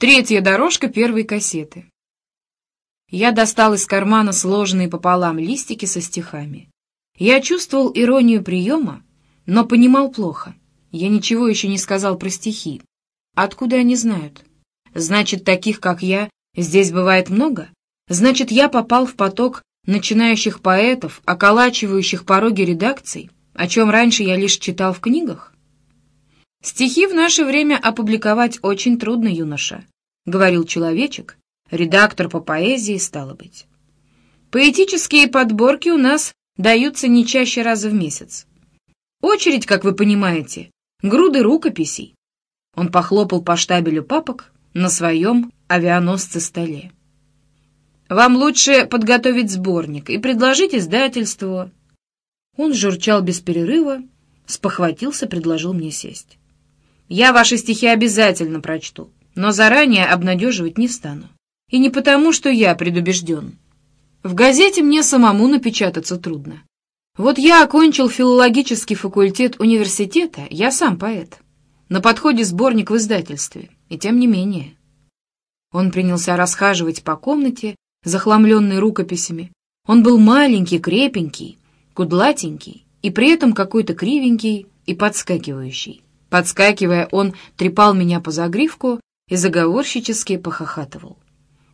Третья дорожка первой кассеты. Я достал из кармана сложенные пополам листики со стихами. Я чувствовал иронию приема, но понимал плохо. Я ничего еще не сказал про стихи. Откуда они знают? Значит, таких, как я, здесь бывает много? Значит, я попал в поток начинающих поэтов, околачивающих пороги редакций, о чем раньше я лишь читал в книгах? Стихи в наше время опубликовать очень трудно, юноша, — говорил человечек, редактор по поэзии, стало быть. Поэтические подборки у нас даются не чаще раза в месяц. Очередь, как вы понимаете, груды рукописей. Он похлопал по штабелю папок на своем авианосце-столе. Вам лучше подготовить сборник и предложить издательству. Он журчал без перерыва, спохватился, предложил мне сесть. Я ваши стихи обязательно прочту, но заранее обнадеживать не стану. И не потому, что я предубежден. В газете мне самому напечататься трудно. Вот я окончил филологический факультет университета, я сам поэт. На подходе сборник в издательстве, и тем не менее. Он принялся расхаживать по комнате, захламленной рукописями. Он был маленький, крепенький, кудлатенький и при этом какой-то кривенький и подскакивающий. Подскакивая, он трепал меня по загривку и заговорщически похохатывал.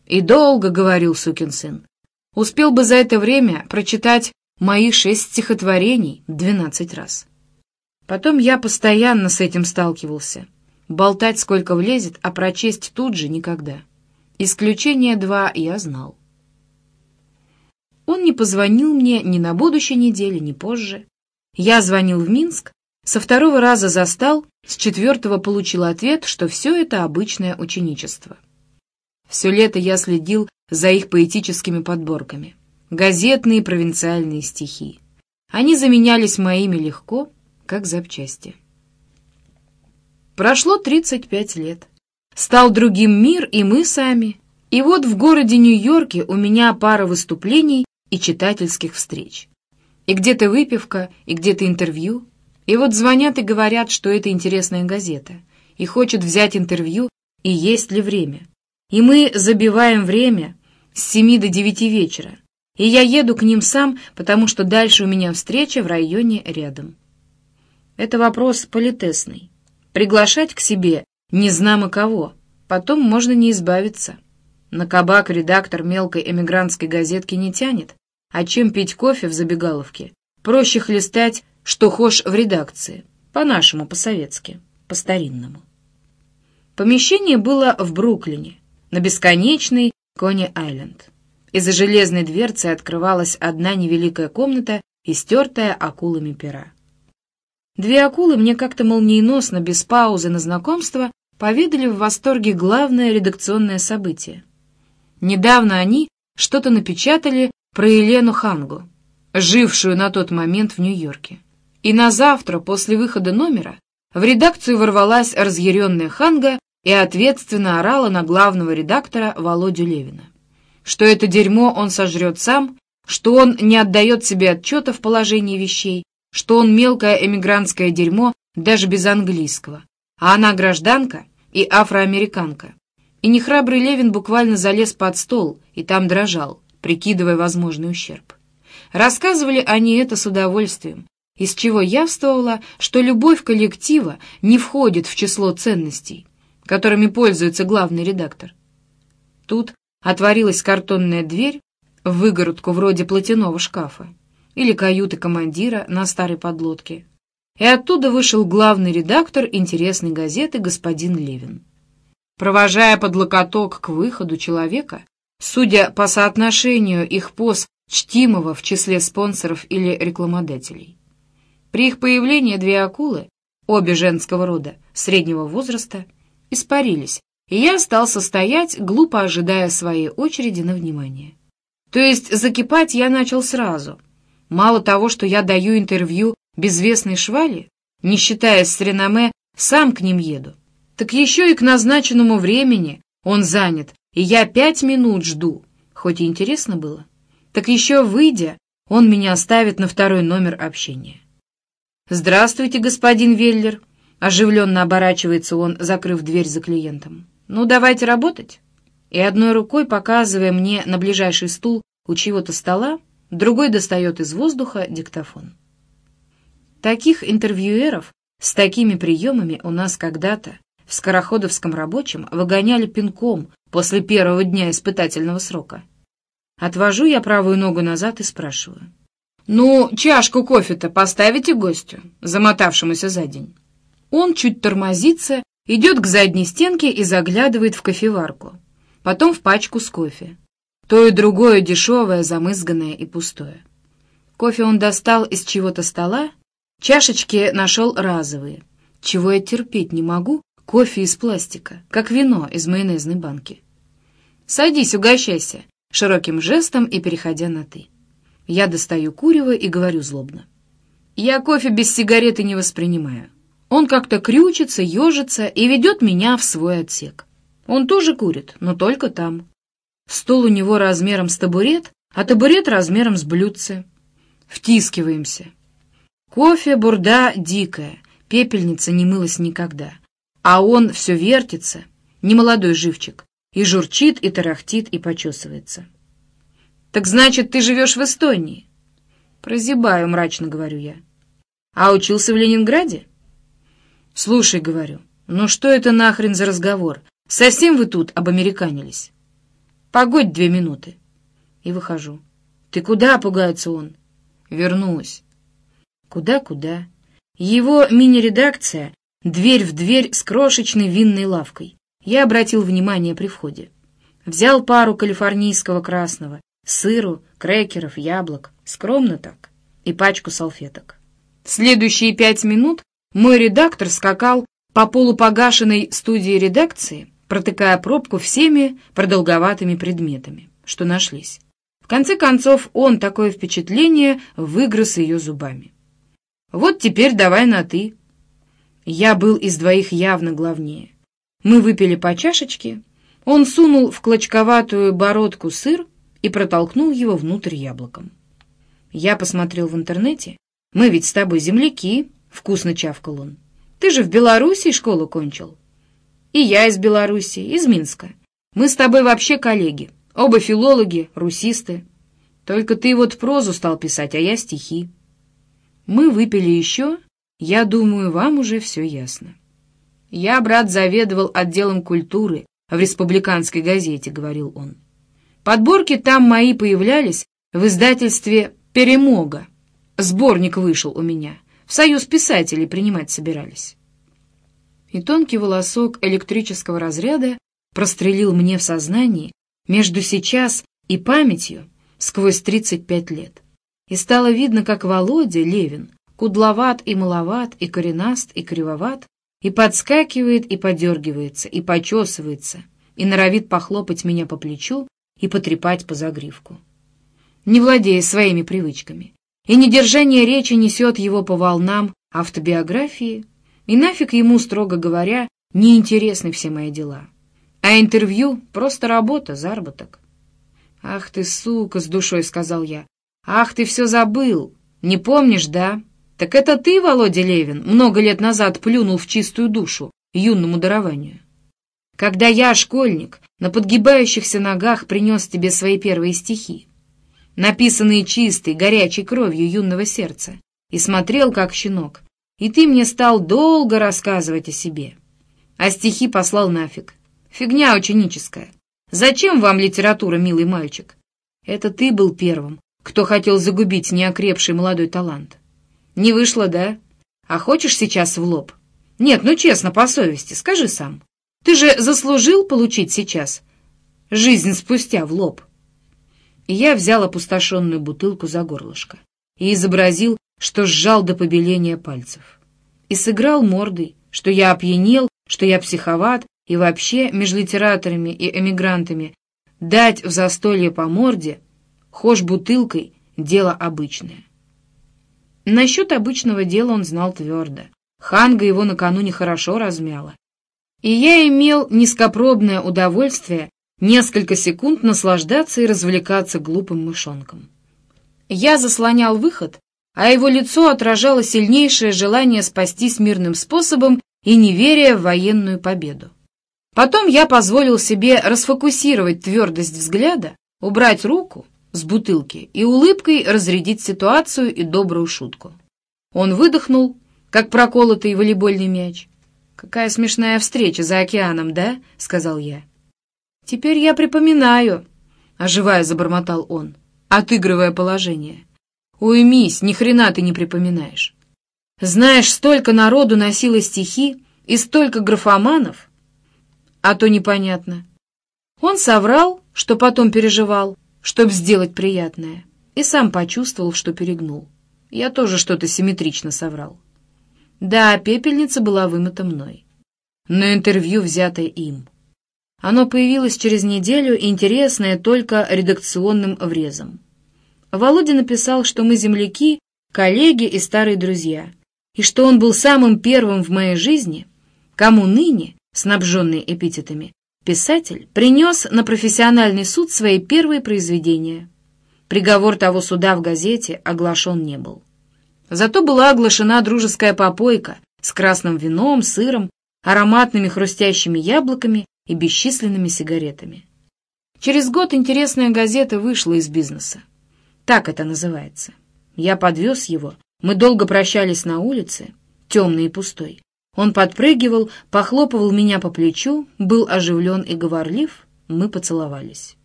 И долго говорил сукин сын. Успел бы за это время прочитать мои шесть стихотворений двенадцать раз. Потом я постоянно с этим сталкивался. Болтать сколько влезет, а прочесть тут же никогда. Исключение два я знал. Он не позвонил мне ни на будущей неделе, ни позже. Я звонил в Минск, со второго раза застал, с четвертого получил ответ, что все это обычное ученичество. Все лето я следил за их поэтическими подборками. Газетные провинциальные стихи. Они заменялись моими легко, как запчасти. Прошло 35 лет. Стал другим мир и мы сами. И вот в городе Нью-Йорке у меня пара выступлений и читательских встреч. И где-то выпивка, и где-то интервью — и вот звонят и говорят, что это интересная газета, и хочет взять интервью, и есть ли время. И мы забиваем время с семи до девяти вечера, и я еду к ним сам, потому что дальше у меня встреча в районе рядом. Это вопрос политесный. Приглашать к себе незнамо кого, потом можно не избавиться. На кабак редактор мелкой эмигрантской газетки не тянет, а чем пить кофе в забегаловке? Проще хлестать что хошь в редакции, по-нашему, по-советски, по-старинному. Помещение было в Бруклине, на бесконечной Кони-Айленд. Из-за железной дверцы открывалась одна невеликая комната, истертая акулами пера. Две акулы мне как-то молниеносно, без паузы на знакомство, поведали в восторге главное редакционное событие. Недавно они что-то напечатали про Елену Хангу, жившую на тот момент в Нью-Йорке. И на завтра, после выхода номера, в редакцию ворвалась разъяренная Ханга и ответственно орала на главного редактора Володю Левина. Что это дерьмо он сожрет сам, что он не отдает себе отчета в положении вещей, что он мелкое эмигрантское дерьмо даже без английского, а она гражданка и афроамериканка. И нехрабрый Левин буквально залез под стол и там дрожал, прикидывая возможный ущерб. Рассказывали они это с удовольствием, из чего явствовало, что любовь коллектива не входит в число ценностей, которыми пользуется главный редактор. Тут отворилась картонная дверь в выгородку вроде платяного шкафа или каюты командира на старой подлодке, и оттуда вышел главный редактор интересной газеты господин Левин. Провожая под локоток к выходу человека, судя по соотношению их поз чтимого в числе спонсоров или рекламодателей, при их появлении две акулы, обе женского рода, среднего возраста, испарились, и я остался стоять, глупо ожидая своей очереди на внимание. То есть закипать я начал сразу. Мало того, что я даю интервью безвестной швали, не считаясь с реноме, сам к ним еду. Так еще и к назначенному времени он занят, и я пять минут жду, хоть и интересно было. Так еще выйдя, он меня оставит на второй номер общения. «Здравствуйте, господин Веллер!» Оживленно оборачивается он, закрыв дверь за клиентом. «Ну, давайте работать». И одной рукой, показывая мне на ближайший стул у чьего-то стола, другой достает из воздуха диктофон. Таких интервьюеров с такими приемами у нас когда-то в Скороходовском рабочем выгоняли пинком после первого дня испытательного срока. Отвожу я правую ногу назад и спрашиваю. «Ну, чашку кофе-то поставите гостю, замотавшемуся за день?» Он чуть тормозится, идет к задней стенке и заглядывает в кофеварку, потом в пачку с кофе. То и другое дешевое, замызганное и пустое. Кофе он достал из чего-то стола, чашечки нашел разовые. Чего я терпеть не могу, кофе из пластика, как вино из майонезной банки. «Садись, угощайся», широким жестом и переходя на «ты». Я достаю курево и говорю злобно. «Я кофе без сигареты не воспринимаю. Он как-то крючится, ежится и ведет меня в свой отсек. Он тоже курит, но только там. Стол у него размером с табурет, а табурет размером с блюдце. Втискиваемся. Кофе, бурда дикая, пепельница не мылась никогда. А он все вертится, немолодой живчик, и журчит, и тарахтит, и почесывается. «Так значит, ты живешь в Эстонии?» «Прозябаю», — мрачно говорю я. «А учился в Ленинграде?» «Слушай», — говорю, — «ну что это нахрен за разговор? Совсем вы тут обамериканились?» Погодь две минуты. И выхожу. Ты куда, пугается он? Вернусь. Куда-куда? Его мини-редакция — дверь в дверь с крошечной винной лавкой. Я обратил внимание при входе. Взял пару калифорнийского красного, сыру, крекеров, яблок, скромно так, и пачку салфеток. Следующие пять минут мой редактор скакал по полупогашенной студии редакции, протыкая пробку всеми продолговатыми предметами, что нашлись. В конце концов, он такое впечатление выгрыз ее зубами. «Вот теперь давай на «ты». Я был из двоих явно главнее. Мы выпили по чашечке, он сунул в клочковатую бородку сыр и протолкнул его внутрь яблоком. Я посмотрел в интернете. «Мы ведь с тобой земляки», — вкусно чавкал он. «Ты же в Белоруссии школу кончил». И я из Беларуси, из Минска. Мы с тобой вообще коллеги. Оба филологи, русисты. Только ты вот прозу стал писать, а я стихи. Мы выпили еще. Я думаю, вам уже все ясно. Я, брат, заведовал отделом культуры в республиканской газете, говорил он. Подборки там мои появлялись в издательстве «Перемога». Сборник вышел у меня. В союз писателей принимать собирались и тонкий волосок электрического разряда прострелил мне в сознании между сейчас и памятью сквозь 35 лет. И стало видно, как Володя Левин кудловат и маловат, и коренаст, и кривоват, и подскакивает, и подергивается, и почесывается, и норовит похлопать меня по плечу и потрепать по загривку. Не владея своими привычками, и недержание речи несет его по волнам автобиографии, и нафиг ему, строго говоря, не интересны все мои дела. А интервью — просто работа, заработок. «Ах ты, сука!» — с душой сказал я. «Ах, ты все забыл! Не помнишь, да? Так это ты, Володя Левин, много лет назад плюнул в чистую душу юному дарованию. Когда я, школьник, на подгибающихся ногах принес тебе свои первые стихи, написанные чистой, горячей кровью юного сердца, и смотрел, как щенок, и ты мне стал долго рассказывать о себе. А стихи послал нафиг. Фигня ученическая. Зачем вам литература, милый мальчик? Это ты был первым, кто хотел загубить неокрепший молодой талант. Не вышло, да? А хочешь сейчас в лоб? Нет, ну честно, по совести, скажи сам. Ты же заслужил получить сейчас жизнь спустя в лоб. Я взял опустошенную бутылку за горлышко и изобразил что сжал до побеления пальцев. И сыграл мордой, что я опьянел, что я психоват, и вообще между литераторами и эмигрантами дать в застолье по морде, хошь бутылкой, дело обычное. Насчет обычного дела он знал твердо. Ханга его накануне хорошо размяла. И я имел низкопробное удовольствие несколько секунд наслаждаться и развлекаться глупым мышонком. Я заслонял выход, а его лицо отражало сильнейшее желание спастись мирным способом и неверие в военную победу. Потом я позволил себе расфокусировать твердость взгляда, убрать руку с бутылки и улыбкой разрядить ситуацию и добрую шутку. Он выдохнул, как проколотый волейбольный мяч. «Какая смешная встреча за океаном, да?» — сказал я. «Теперь я припоминаю», — оживая забормотал он, отыгрывая положение. «Уймись, ни хрена ты не припоминаешь. Знаешь, столько народу носило стихи и столько графоманов, а то непонятно. Он соврал, что потом переживал, чтоб сделать приятное, и сам почувствовал, что перегнул. Я тоже что-то симметрично соврал. Да, пепельница была вымыта мной. Но интервью взято им. Оно появилось через неделю, интересное только редакционным врезом. Володя написал, что мы земляки, коллеги и старые друзья, и что он был самым первым в моей жизни, кому ныне, снабженный эпитетами, писатель принес на профессиональный суд свои первые произведения. Приговор того суда в газете оглашен не был. Зато была оглашена дружеская попойка с красным вином, сыром, ароматными хрустящими яблоками и бесчисленными сигаретами. Через год интересная газета вышла из бизнеса. Так это называется. Я подвез его, мы долго прощались на улице, темной и пустой. Он подпрыгивал, похлопывал меня по плечу, был оживлен и говорлив, мы поцеловались.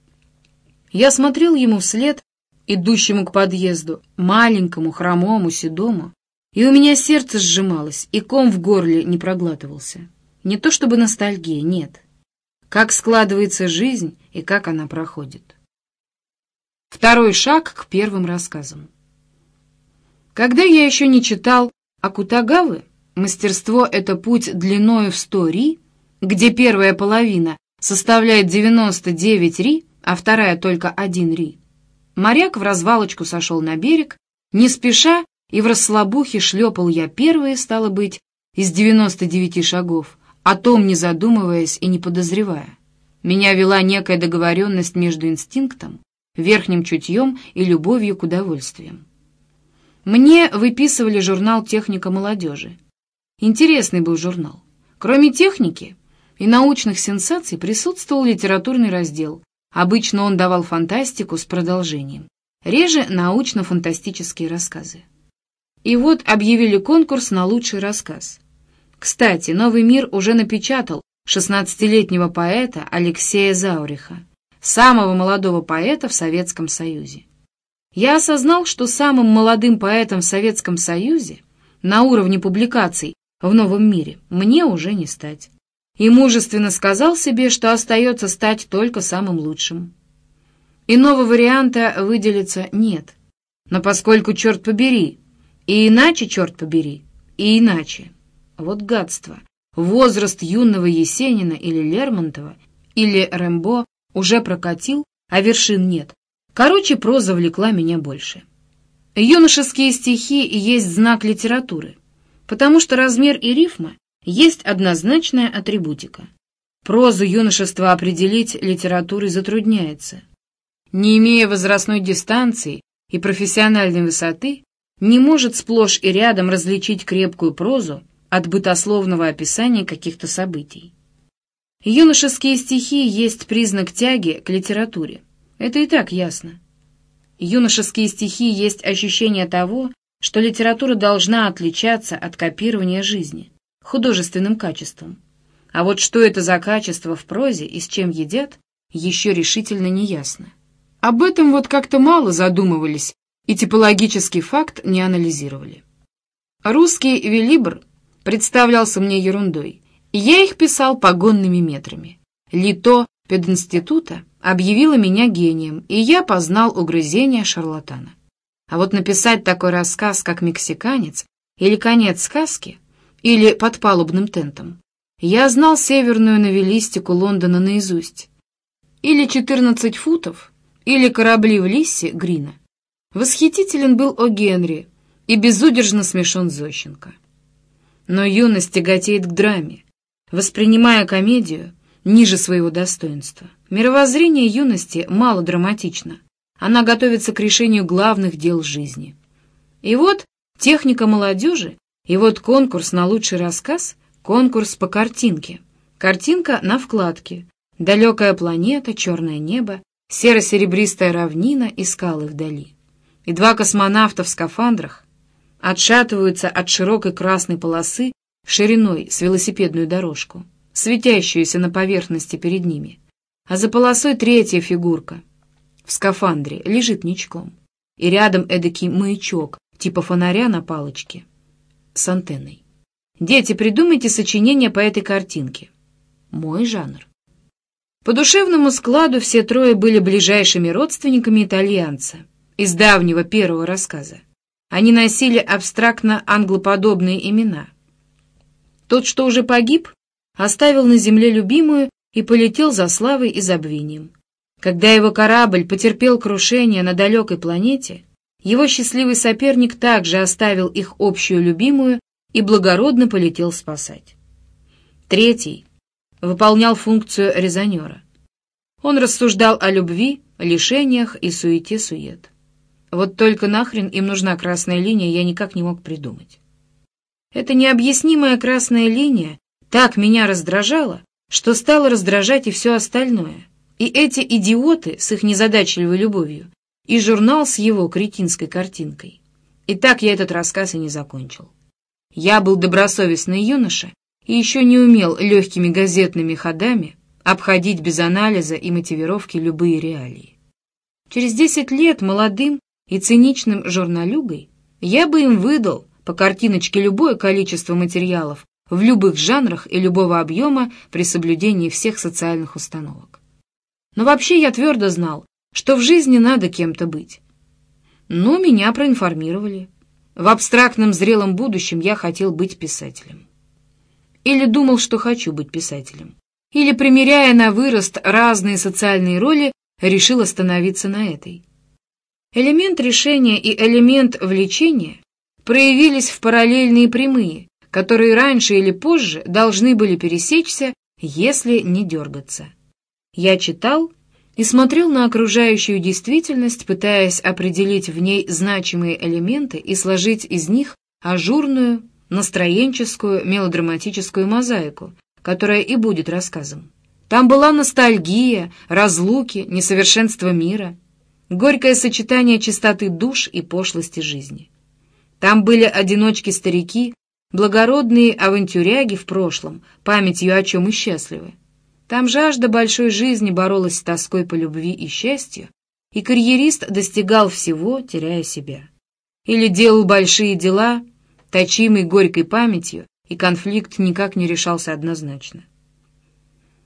Я смотрел ему вслед, идущему к подъезду, маленькому, хромому, седому, и у меня сердце сжималось, и ком в горле не проглатывался. Не то чтобы ностальгия, нет. Как складывается жизнь и как она проходит. Второй шаг к первым рассказам. Когда я еще не читал Акутагавы, мастерство — это путь длиною в сто ри, где первая половина составляет 99 ри, а вторая только один ри, Моряк в развалочку сошел на берег, не спеша, и в расслабухе шлепал я первые, стало быть, из девяносто девяти шагов, о том не задумываясь и не подозревая. Меня вела некая договоренность между инстинктом, верхним чутьем и любовью к удовольствиям. Мне выписывали журнал «Техника молодежи». Интересный был журнал. Кроме техники и научных сенсаций присутствовал литературный раздел, Обычно он давал фантастику с продолжением, реже научно-фантастические рассказы. И вот объявили конкурс на лучший рассказ. Кстати, «Новый мир» уже напечатал 16-летнего поэта Алексея Зауриха, самого молодого поэта в Советском Союзе. Я осознал, что самым молодым поэтом в Советском Союзе на уровне публикаций в «Новом мире» мне уже не стать и мужественно сказал себе, что остается стать только самым лучшим. Иного варианта выделиться нет. Но поскольку, черт побери, и иначе, черт побери, и иначе. Вот гадство. Возраст юного Есенина или Лермонтова, или Рэмбо уже прокатил, а вершин нет. Короче, проза влекла меня больше. Юношеские стихи есть знак литературы, потому что размер и рифма есть однозначная атрибутика. Прозу юношества определить литературой затрудняется. Не имея возрастной дистанции и профессиональной высоты, не может сплошь и рядом различить крепкую прозу от бытословного описания каких-то событий. Юношеские стихи есть признак тяги к литературе. Это и так ясно. Юношеские стихи есть ощущение того, что литература должна отличаться от копирования жизни художественным качеством. А вот что это за качество в прозе и с чем едят, еще решительно не ясно. Об этом вот как-то мало задумывались и типологический факт не анализировали. Русский велибр представлялся мне ерундой, и я их писал погонными метрами. Лито пединститута объявила меня гением, и я познал угрызение шарлатана. А вот написать такой рассказ, как «Мексиканец» или «Конец сказки» или под палубным тентом. Я знал северную новеллистику Лондона наизусть. Или «14 футов», или «Корабли в Лиссе» Грина. Восхитителен был О. Генри и безудержно смешон Зощенко. Но юность тяготеет к драме, воспринимая комедию ниже своего достоинства. Мировоззрение юности мало драматично. Она готовится к решению главных дел жизни. И вот техника молодежи и вот конкурс на лучший рассказ — конкурс по картинке, Картинка на вкладке. Далекая планета, черное небо, серо-серебристая равнина и скалы вдали. И два космонавта в скафандрах отшатываются от широкой красной полосы шириной с велосипедную дорожку, светящуюся на поверхности перед ними. А за полосой третья фигурка в скафандре лежит ничком. И рядом эдакий маячок, типа фонаря на палочке, с антенной. Дети, придумайте сочинение по этой картинке. Мой жанр. По душевному складу все трое были ближайшими родственниками итальянца из давнего первого рассказа. Они носили абстрактно-англоподобные имена. Тот, что уже погиб, оставил на земле любимую и полетел за славой и забвением. Когда его корабль потерпел крушение на далекой планете, его счастливый соперник также оставил их общую любимую и благородно полетел спасать. Третий выполнял функцию резонера. Он рассуждал о любви, лишениях и суете-сует. Вот только нахрен им нужна красная линия, я никак не мог придумать. Эта необъяснимая красная линия так меня раздражала, что стала раздражать и все остальное. И эти идиоты с их незадачливой любовью, и журнал с его кретинской картинкой. И так я этот рассказ и не закончил. Я был добросовестный юноша и еще не умел легкими газетными ходами обходить без анализа и мотивировки любые реалии. Через десять лет молодым и циничным журналюгой я бы им выдал по картиночке любое количество материалов в любых жанрах и любого объема при соблюдении всех социальных установок. Но вообще я твердо знал, что в жизни надо кем-то быть. Но меня проинформировали. В абстрактном зрелом будущем я хотел быть писателем. Или думал, что хочу быть писателем. Или, примеряя на вырост разные социальные роли, решил остановиться на этой. Элемент решения и элемент влечения проявились в параллельные прямые, которые раньше или позже должны были пересечься, если не дергаться. Я читал и смотрел на окружающую действительность, пытаясь определить в ней значимые элементы и сложить из них ажурную, настроенческую, мелодраматическую мозаику, которая и будет рассказом. Там была ностальгия, разлуки, несовершенство мира, горькое сочетание чистоты душ и пошлости жизни. Там были одиночки-старики, благородные авантюряги в прошлом, памятью о чем и счастливы. Там жажда большой жизни боролась с тоской по любви и счастью, и карьерист достигал всего, теряя себя. Или делал большие дела, точимый горькой памятью, и конфликт никак не решался однозначно.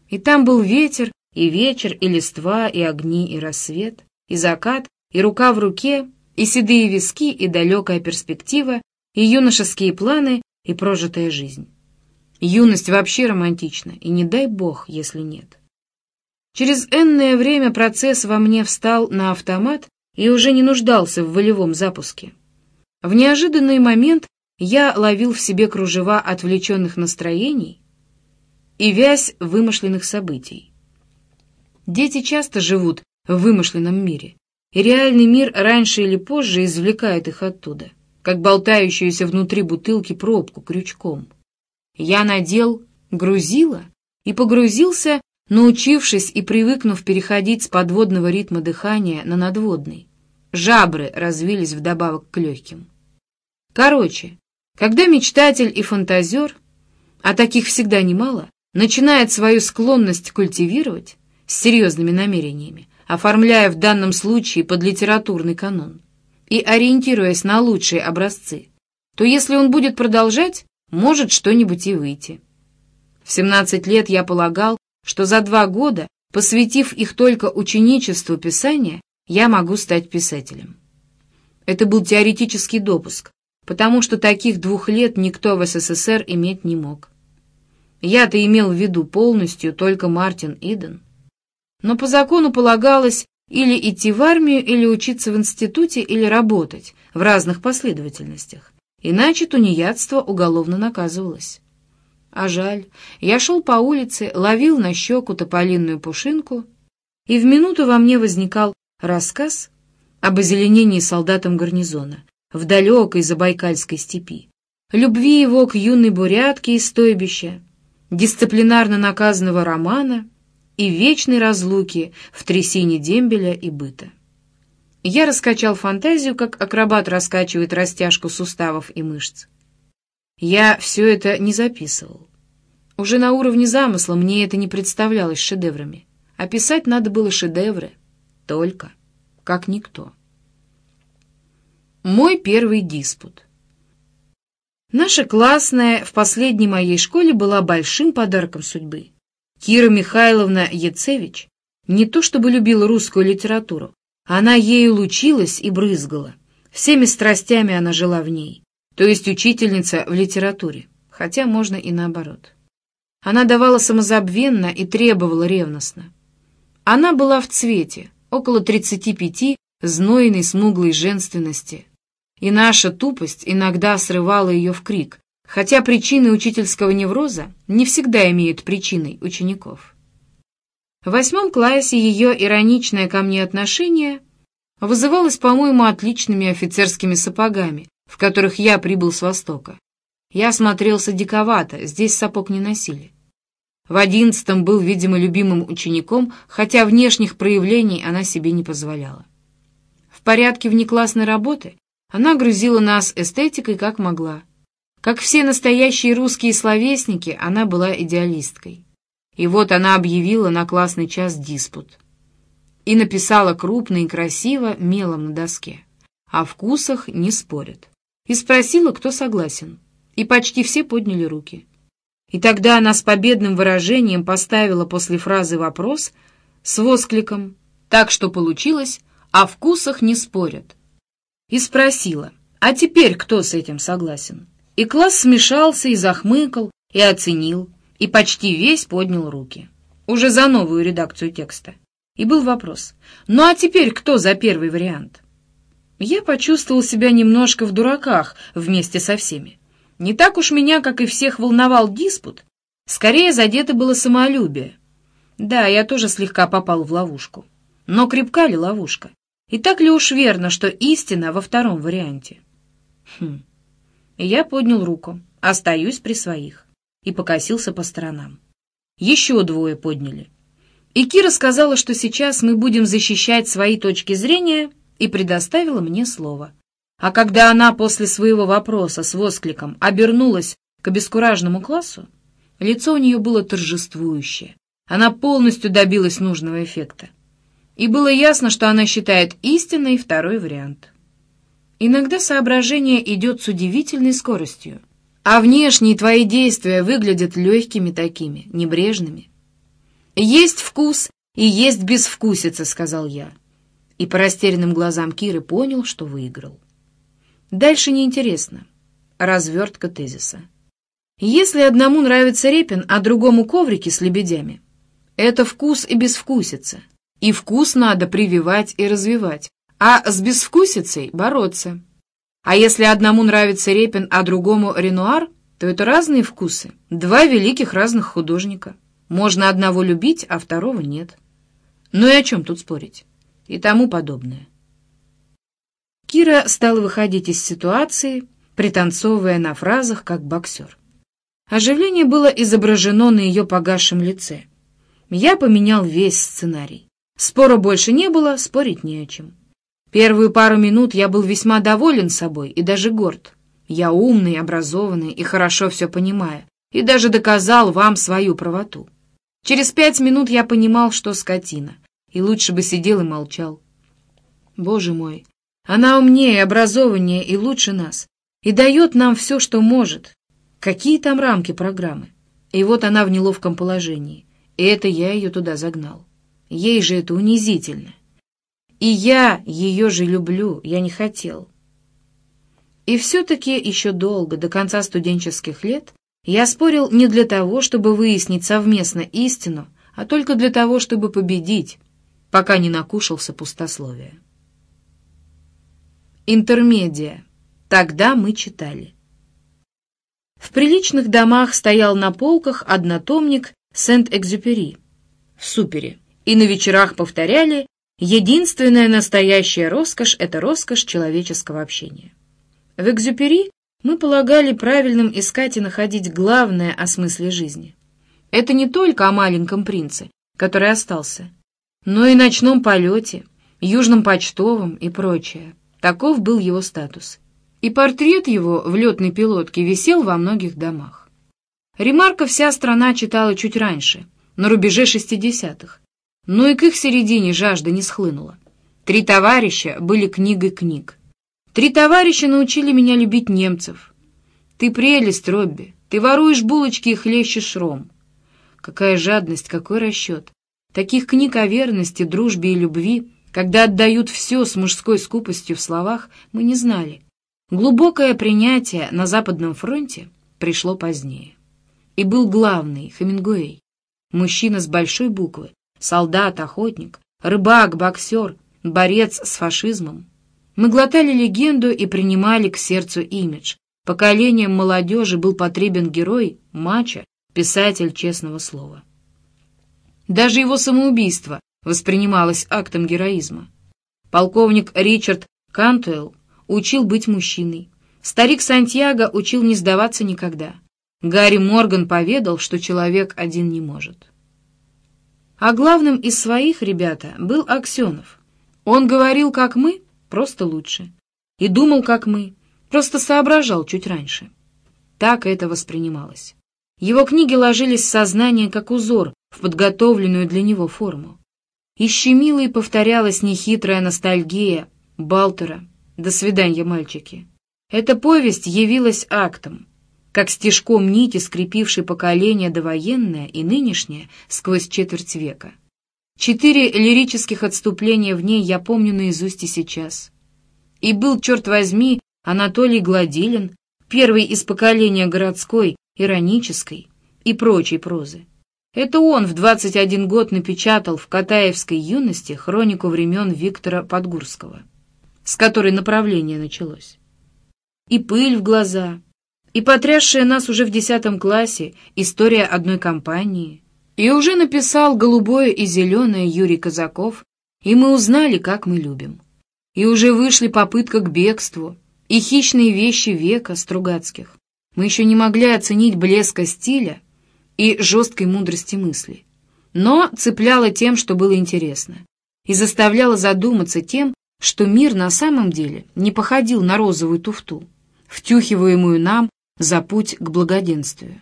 И там был ветер, и вечер, и листва, и огни, и рассвет, и закат, и рука в руке, и седые виски, и далекая перспектива, и юношеские планы, и прожитая жизнь. Юность вообще романтична, и не дай бог, если нет. Через энное время процесс во мне встал на автомат и уже не нуждался в волевом запуске. В неожиданный момент я ловил в себе кружева отвлеченных настроений и вязь вымышленных событий. Дети часто живут в вымышленном мире, и реальный мир раньше или позже извлекает их оттуда, как болтающуюся внутри бутылки пробку крючком. Я надел грузила и погрузился, научившись и привыкнув переходить с подводного ритма дыхания на надводный. Жабры развились вдобавок к легким. Короче, когда мечтатель и фантазер, а таких всегда немало, начинает свою склонность культивировать с серьезными намерениями, оформляя в данном случае под литературный канон и ориентируясь на лучшие образцы, то если он будет продолжать, может что-нибудь и выйти. В 17 лет я полагал, что за два года, посвятив их только ученичеству писания, я могу стать писателем. Это был теоретический допуск, потому что таких двух лет никто в СССР иметь не мог. Я-то имел в виду полностью только Мартин Иден. Но по закону полагалось или идти в армию, или учиться в институте, или работать в разных последовательностях. Иначе тунеядство уголовно наказывалось. А жаль, я шел по улице, ловил на щеку тополинную пушинку, и в минуту во мне возникал рассказ об озеленении солдатам гарнизона, в далекой Забайкальской степи, любви его к юной бурятке из стойбища, дисциплинарно наказанного романа и вечной разлуки в трясине дембеля и быта. Я раскачал фантазию, как акробат раскачивает растяжку суставов и мышц. Я все это не записывал. Уже на уровне замысла мне это не представлялось шедеврами. А писать надо было шедевры. Только. Как никто. Мой первый диспут. Наша классная в последней моей школе была большим подарком судьбы. Кира Михайловна Яцевич не то чтобы любила русскую литературу, она ею лучилась и брызгала. Всеми страстями она жила в ней, то есть учительница в литературе, хотя можно и наоборот. Она давала самозабвенно и требовала ревностно. Она была в цвете, около 35, знойной смуглой женственности. И наша тупость иногда срывала ее в крик, хотя причины учительского невроза не всегда имеют причиной учеников. В восьмом классе ее ироничное ко мне отношение вызывалось, по-моему, отличными офицерскими сапогами, в которых я прибыл с Востока. Я смотрелся диковато, здесь сапог не носили. В одиннадцатом был, видимо, любимым учеником, хотя внешних проявлений она себе не позволяла. В порядке внеклассной работы она грузила нас эстетикой как могла. Как все настоящие русские словесники, она была идеалисткой. И вот она объявила на классный час диспут. И написала крупно и красиво мелом на доске. О вкусах не спорят. И спросила, кто согласен. И почти все подняли руки. И тогда она с победным выражением поставила после фразы вопрос с воскликом, так что получилось «о вкусах не спорят». И спросила, а теперь кто с этим согласен? И класс смешался и захмыкал, и оценил, и почти весь поднял руки. Уже за новую редакцию текста. И был вопрос, ну а теперь кто за первый вариант? Я почувствовал себя немножко в дураках вместе со всеми. Не так уж меня, как и всех, волновал диспут. Скорее задето было самолюбие. Да, я тоже слегка попал в ловушку. Но крепка ли ловушка? И так ли уж верно, что истина во втором варианте? Хм. Я поднял руку, остаюсь при своих и покосился по сторонам. Еще двое подняли. И Кира сказала, что сейчас мы будем защищать свои точки зрения, и предоставила мне слово. А когда она после своего вопроса с воскликом обернулась к обескураженному классу, лицо у нее было торжествующее. Она полностью добилась нужного эффекта. И было ясно, что она считает истинной второй вариант. Иногда соображение идет с удивительной скоростью. А внешние твои действия выглядят легкими такими, небрежными. «Есть вкус и есть безвкусица», — сказал я. И по растерянным глазам Киры понял, что выиграл. Дальше неинтересно. Развертка тезиса. Если одному нравится репин, а другому коврики с лебедями, это вкус и безвкусица. И вкус надо прививать и развивать, а с безвкусицей бороться. А если одному нравится Репин, а другому Ренуар, то это разные вкусы. Два великих разных художника. Можно одного любить, а второго нет. Ну и о чем тут спорить? И тому подобное. Кира стала выходить из ситуации, пританцовывая на фразах, как боксер. Оживление было изображено на ее погасшем лице. Я поменял весь сценарий. Спора больше не было, спорить не о чем. Первую пару минут я был весьма доволен собой и даже горд. Я умный, образованный и хорошо все понимаю, и даже доказал вам свою правоту. Через пять минут я понимал, что скотина, и лучше бы сидел и молчал. Боже мой, она умнее, образованнее и лучше нас, и дает нам все, что может. Какие там рамки программы? И вот она в неловком положении, и это я ее туда загнал. Ей же это унизительно. И я ее же люблю, я не хотел. И все-таки еще долго, до конца студенческих лет, я спорил не для того, чтобы выяснить совместно истину, а только для того, чтобы победить, пока не накушался пустословия. Интермедия. Тогда мы читали. В приличных домах стоял на полках однотомник Сент-Экзюпери в супере, и на вечерах повторяли Единственная настоящая роскошь — это роскошь человеческого общения. В Экзюпери мы полагали правильным искать и находить главное о смысле жизни. Это не только о маленьком принце, который остался, но и ночном полете, южном почтовом и прочее. Таков был его статус. И портрет его в летной пилотке висел во многих домах. Ремарка вся страна читала чуть раньше, на рубеже шестидесятых, но и к их середине жажда не схлынула. Три товарища были книгой книг. Три товарища научили меня любить немцев. Ты прелесть, Робби, ты воруешь булочки и хлещешь ром. Какая жадность, какой расчет. Таких книг о верности, дружбе и любви, когда отдают все с мужской скупостью в словах, мы не знали. Глубокое принятие на Западном фронте пришло позднее. И был главный, Хемингуэй. Мужчина с большой буквы, солдат, охотник, рыбак, боксер, борец с фашизмом. Мы глотали легенду и принимали к сердцу имидж. Поколением молодежи был потребен герой, мачо, писатель честного слова. Даже его самоубийство воспринималось актом героизма. Полковник Ричард Кантуэлл учил быть мужчиной. Старик Сантьяго учил не сдаваться никогда. Гарри Морган поведал, что человек один не может. А главным из своих, ребята, был Аксенов. Он говорил, как мы, просто лучше. И думал, как мы, просто соображал чуть раньше. Так это воспринималось. Его книги ложились в сознание, как узор, в подготовленную для него форму. И щемила повторялась нехитрая ностальгия Балтера «До свидания, мальчики». Эта повесть явилась актом, как стежком нити, скрепившей поколение довоенное и нынешнее сквозь четверть века. Четыре лирических отступления в ней я помню наизусть и сейчас. И был, черт возьми, Анатолий Гладилин, первый из поколения городской, иронической и прочей прозы. Это он в 21 год напечатал в Катаевской юности хронику времен Виктора Подгурского, с которой направление началось. И пыль в глаза, и потрясшая нас уже в десятом классе история одной компании, и уже написал «Голубое и зеленое» Юрий Казаков, и мы узнали, как мы любим. И уже вышли попытка к бегству, и хищные вещи века Стругацких. Мы еще не могли оценить блеска стиля, и жесткой мудрости мысли, но цепляло тем, что было интересно, и заставляло задуматься тем, что мир на самом деле не походил на розовую туфту, втюхиваемую нам за путь к благоденствию.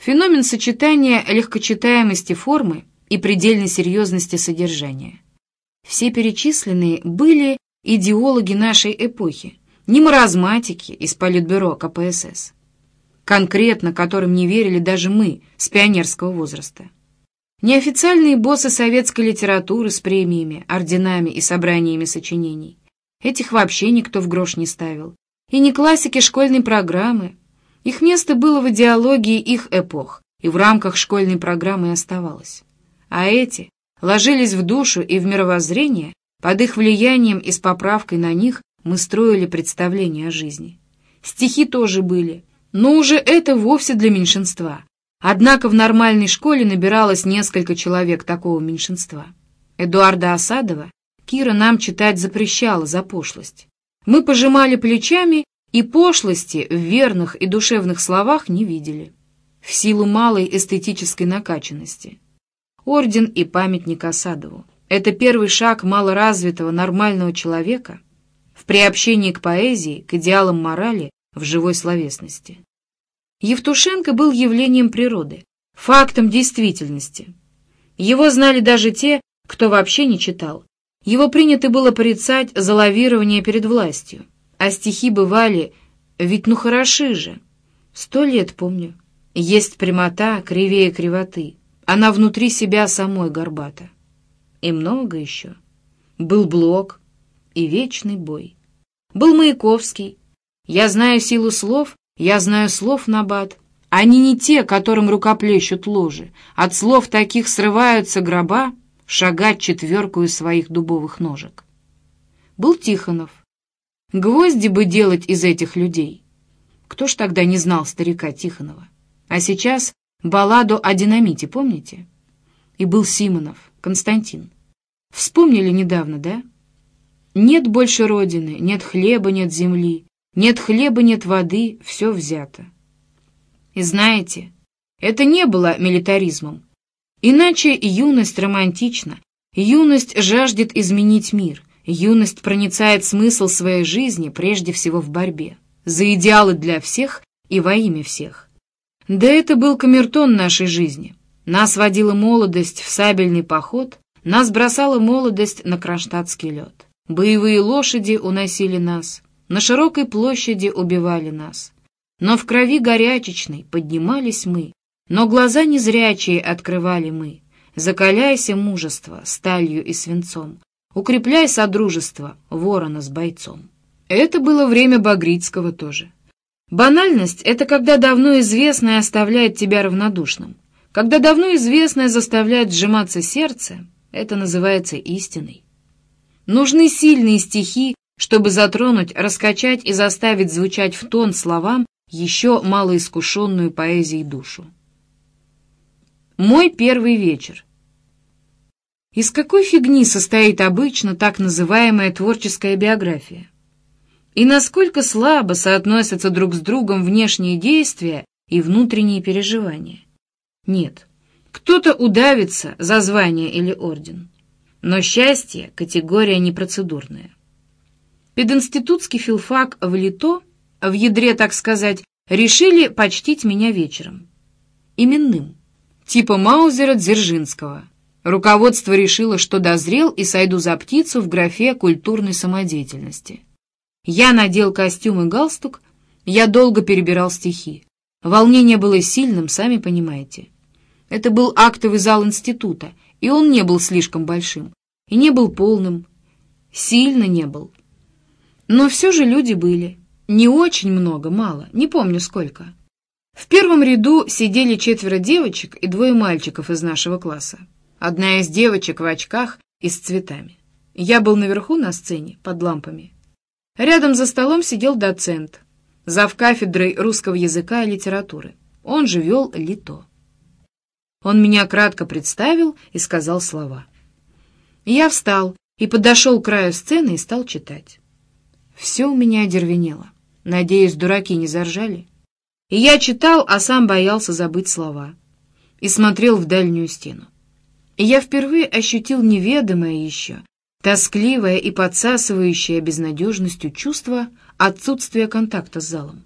Феномен сочетания легкочитаемости формы и предельной серьезности содержания. Все перечисленные были идеологи нашей эпохи, не маразматики из Политбюро КПСС конкретно которым не верили даже мы с пионерского возраста. Неофициальные боссы советской литературы с премиями, орденами и собраниями сочинений. Этих вообще никто в грош не ставил. И не классики школьной программы. Их место было в идеологии их эпох, и в рамках школьной программы оставалось. А эти ложились в душу и в мировоззрение, под их влиянием и с поправкой на них мы строили представление о жизни. Стихи тоже были, но уже это вовсе для меньшинства. Однако в нормальной школе набиралось несколько человек такого меньшинства. Эдуарда Осадова Кира нам читать запрещала за пошлость. Мы пожимали плечами и пошлости в верных и душевных словах не видели. В силу малой эстетической накачанности. Орден и памятник Осадову. Это первый шаг малоразвитого нормального человека в приобщении к поэзии, к идеалам морали в живой словесности. Евтушенко был явлением природы, фактом действительности. Его знали даже те, кто вообще не читал. Его принято было порицать за лавирование перед властью. А стихи бывали, ведь ну хороши же. Сто лет помню. Есть прямота, кривее кривоты. Она внутри себя самой горбата. И много еще. Был Блок и вечный бой. Был Маяковский. Я знаю силу слов, я знаю слов набат. Они не те, которым рукоплещут ложи. От слов таких срываются гроба, шагать четверку из своих дубовых ножек. Был Тихонов. Гвозди бы делать из этих людей. Кто ж тогда не знал старика Тихонова? А сейчас балладу о динамите, помните? И был Симонов, Константин. Вспомнили недавно, да? Нет больше родины, нет хлеба, нет земли, нет хлеба, нет воды, все взято. И знаете, Это не было милитаризмом. Иначе юность романтична, юность жаждет изменить мир, юность проницает смысл своей жизни прежде всего в борьбе, за идеалы для всех и во имя всех. Да это был камертон нашей жизни. Нас водила молодость в сабельный поход, нас бросала молодость на кронштадтский лед. Боевые лошади уносили нас, на широкой площади убивали нас. Но в крови горячечной поднимались мы, но глаза незрячие открывали мы. Закаляйся, мужество, сталью и свинцом, укрепляй содружество ворона с бойцом. Это было время Багрицкого тоже. Банальность — это когда давно известное оставляет тебя равнодушным. Когда давно известное заставляет сжиматься сердце, это называется истиной. Нужны сильные стихи, чтобы затронуть, раскачать и заставить звучать в тон словам еще малоискушенную поэзией душу. Мой первый вечер. Из какой фигни состоит обычно так называемая творческая биография? И насколько слабо соотносятся друг с другом внешние действия и внутренние переживания? Нет, кто-то удавится за звание или орден. Но счастье — категория непроцедурная. Пединститутский филфак в Лито, в ядре, так сказать, решили почтить меня вечером. Именным, типа Маузера Дзержинского. Руководство решило, что дозрел и сойду за птицу в графе культурной самодеятельности. Я надел костюм и галстук, я долго перебирал стихи. Волнение было сильным, сами понимаете. Это был актовый зал института, и он не был слишком большим, и не был полным, сильно не был. Но все же люди были. Не очень много, мало, не помню сколько. В первом ряду сидели четверо девочек и двое мальчиков из нашего класса. Одна из девочек в очках и с цветами. Я был наверху на сцене, под лампами. Рядом за столом сидел доцент, зав кафедрой русского языка и литературы. Он же вел лито. Он меня кратко представил и сказал слова. Я встал и подошел к краю сцены и стал читать. Все у меня одервенело. Надеюсь, дураки не заржали. И я читал, а сам боялся забыть слова. И смотрел в дальнюю стену. И я впервые ощутил неведомое еще, тоскливое и подсасывающее безнадежностью чувство отсутствия контакта с залом.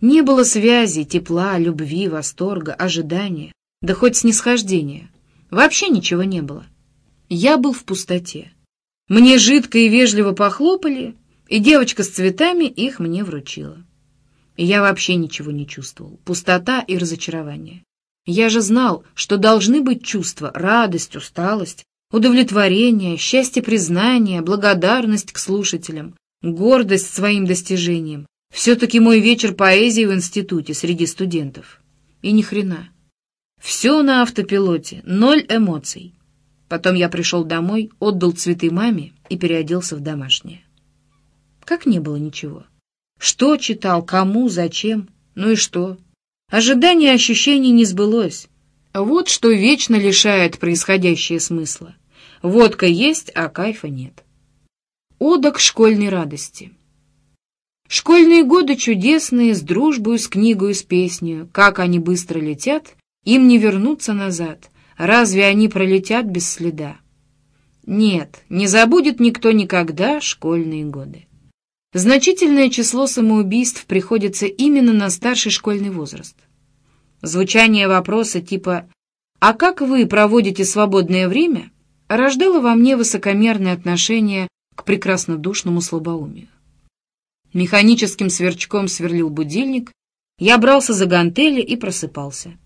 Не было связи, тепла, любви, восторга, ожидания, да хоть снисхождения. Вообще ничего не было. Я был в пустоте. Мне жидко и вежливо похлопали, и девочка с цветами их мне вручила. И я вообще ничего не чувствовал. Пустота и разочарование. Я же знал, что должны быть чувства, радость, усталость, удовлетворение, счастье признания, благодарность к слушателям, гордость своим достижением. Все-таки мой вечер поэзии в институте среди студентов. И ни хрена. Все на автопилоте, ноль эмоций. Потом я пришел домой, отдал цветы маме и переоделся в домашнее. Как не было ничего. Что читал, кому, зачем, ну и что? Ожидание ощущений не сбылось. Вот что вечно лишает происходящее смысла. Водка есть, а кайфа нет. Ода к школьной радости. Школьные годы чудесные, с дружбой, с книгой, с песней. Как они быстро летят, им не вернуться назад. Разве они пролетят без следа? Нет, не забудет никто никогда школьные годы. Значительное число самоубийств приходится именно на старший школьный возраст. Звучание вопроса типа «А как вы проводите свободное время?» рождало во мне высокомерное отношение к прекраснодушному слабоумию. Механическим сверчком сверлил будильник, я брался за гантели и просыпался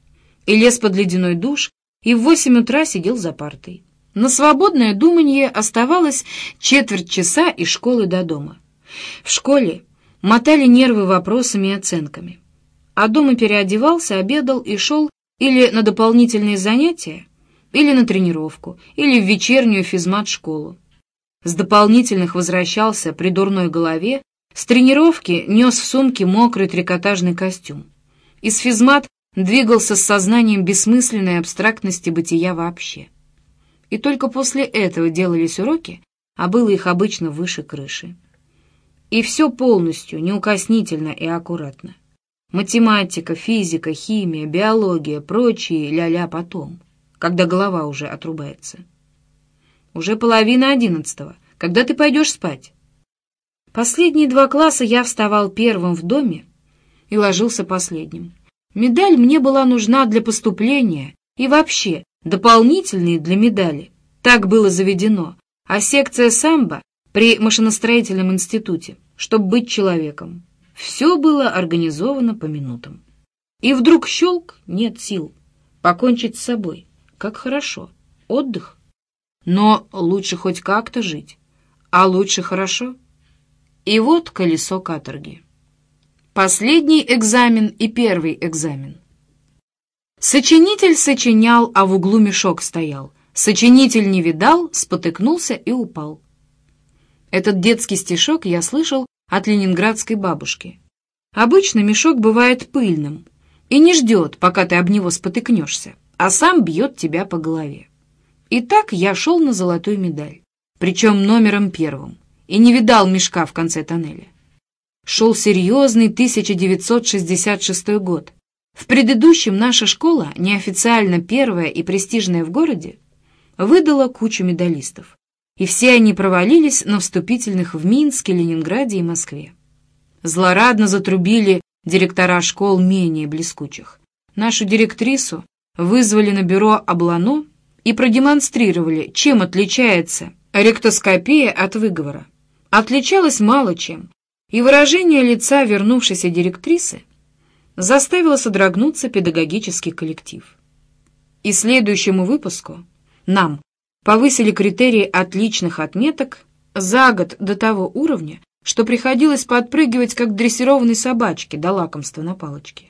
и лез под ледяной душ, и в восемь утра сидел за партой. На свободное думание оставалось четверть часа из школы до дома. В школе мотали нервы вопросами и оценками. А дома переодевался, обедал и шел или на дополнительные занятия, или на тренировку, или в вечернюю физмат-школу. С дополнительных возвращался при дурной голове, с тренировки нес в сумке мокрый трикотажный костюм. Из физмат двигался с сознанием бессмысленной абстрактности бытия вообще. И только после этого делались уроки, а было их обычно выше крыши. И все полностью, неукоснительно и аккуратно. Математика, физика, химия, биология, прочие ля-ля потом, когда голова уже отрубается. Уже половина одиннадцатого. Когда ты пойдешь спать? Последние два класса я вставал первым в доме и ложился последним. Медаль мне была нужна для поступления и вообще дополнительные для медали. Так было заведено. А секция самбо при машиностроительном институте, чтобы быть человеком. Все было организовано по минутам. И вдруг щелк, нет сил. Покончить с собой. Как хорошо. Отдых. Но лучше хоть как-то жить. А лучше хорошо. И вот колесо каторги. Последний экзамен и первый экзамен. Сочинитель сочинял, а в углу мешок стоял. Сочинитель не видал, спотыкнулся и упал. Этот детский стишок я слышал от ленинградской бабушки. Обычно мешок бывает пыльным и не ждет, пока ты об него спотыкнешься, а сам бьет тебя по голове. И так я шел на золотую медаль, причем номером первым, и не видал мешка в конце тоннеля. Шел серьезный 1966 год. В предыдущем наша школа, неофициально первая и престижная в городе, выдала кучу медалистов и все они провалились на вступительных в Минске, Ленинграде и Москве. Злорадно затрубили директора школ менее блескучих. Нашу директрису вызвали на бюро Облано и продемонстрировали, чем отличается ректоскопия от выговора. Отличалась мало чем, и выражение лица вернувшейся директрисы заставило содрогнуться педагогический коллектив. И следующему выпуску нам, повысили критерии отличных отметок за год до того уровня, что приходилось подпрыгивать, как дрессированной собачке до лакомства на палочке.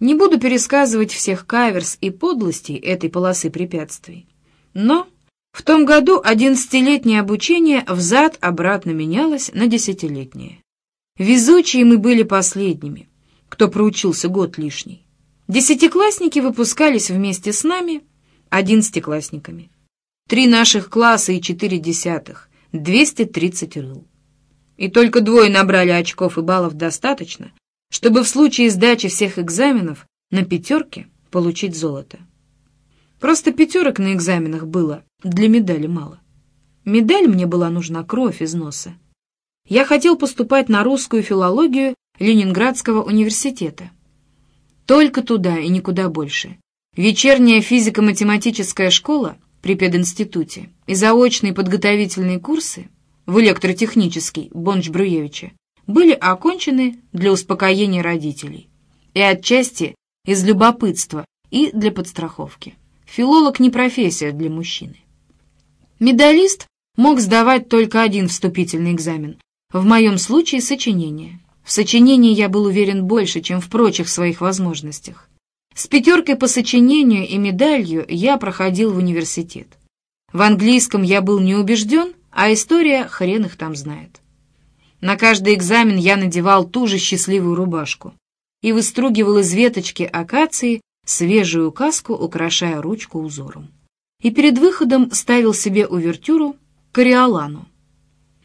Не буду пересказывать всех каверс и подлостей этой полосы препятствий. Но в том году одиннадцатилетнее обучение взад-обратно менялось на десятилетнее. Везучие мы были последними, кто проучился год лишний. Десятиклассники выпускались вместе с нами, одиннадцатиклассниками. Три наших класса и четыре десятых. Двести тридцать рыл. И только двое набрали очков и баллов достаточно, чтобы в случае сдачи всех экзаменов на пятерке получить золото. Просто пятерок на экзаменах было, для медали мало. Медаль мне была нужна кровь из носа. Я хотел поступать на русскую филологию Ленинградского университета. Только туда и никуда больше. Вечерняя физико-математическая школа — при пединституте и заочные подготовительные курсы в электротехнический Бонч-Бруевича были окончены для успокоения родителей и отчасти из любопытства и для подстраховки. Филолог не профессия для мужчины. Медалист мог сдавать только один вступительный экзамен, в моем случае сочинение. В сочинении я был уверен больше, чем в прочих своих возможностях. С пятеркой по сочинению и медалью я проходил в университет. В английском я был не убежден, а история хрен их там знает. На каждый экзамен я надевал ту же счастливую рубашку и выстругивал из веточки акации свежую каску, украшая ручку узором. И перед выходом ставил себе увертюру «Кориолану».